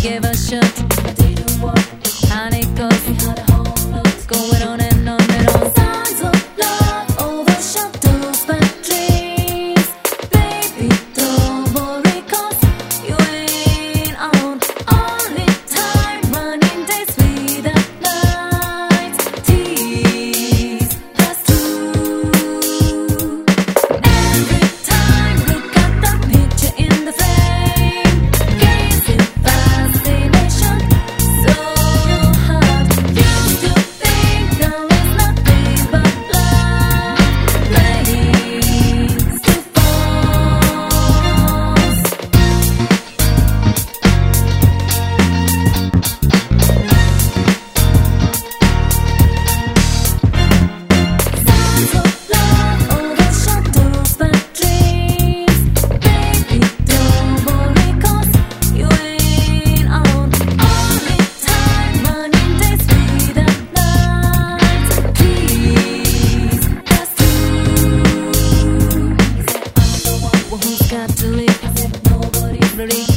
give a shot.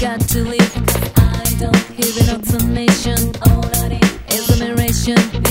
got to leave. I don't hear an exclamation. All I need is admiration.